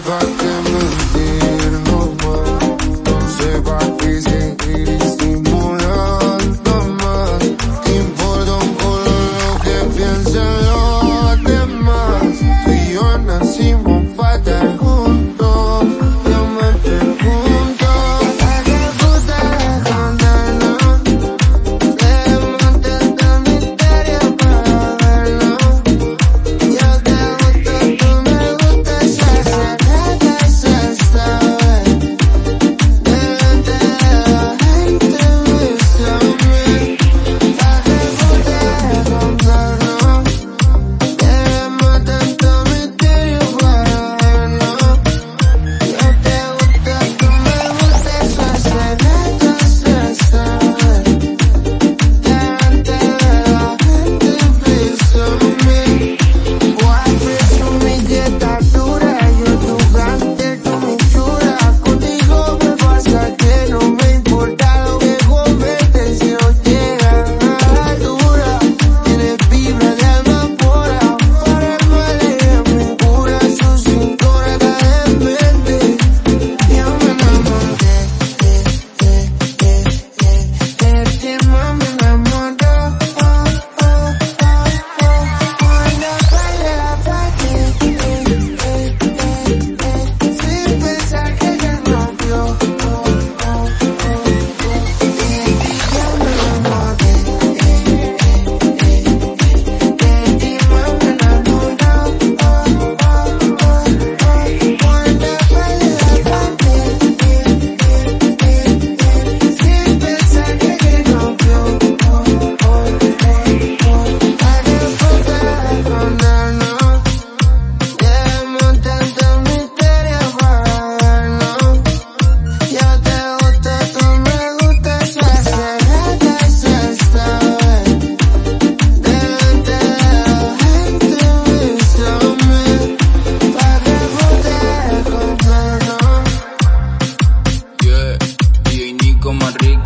about this Manrique.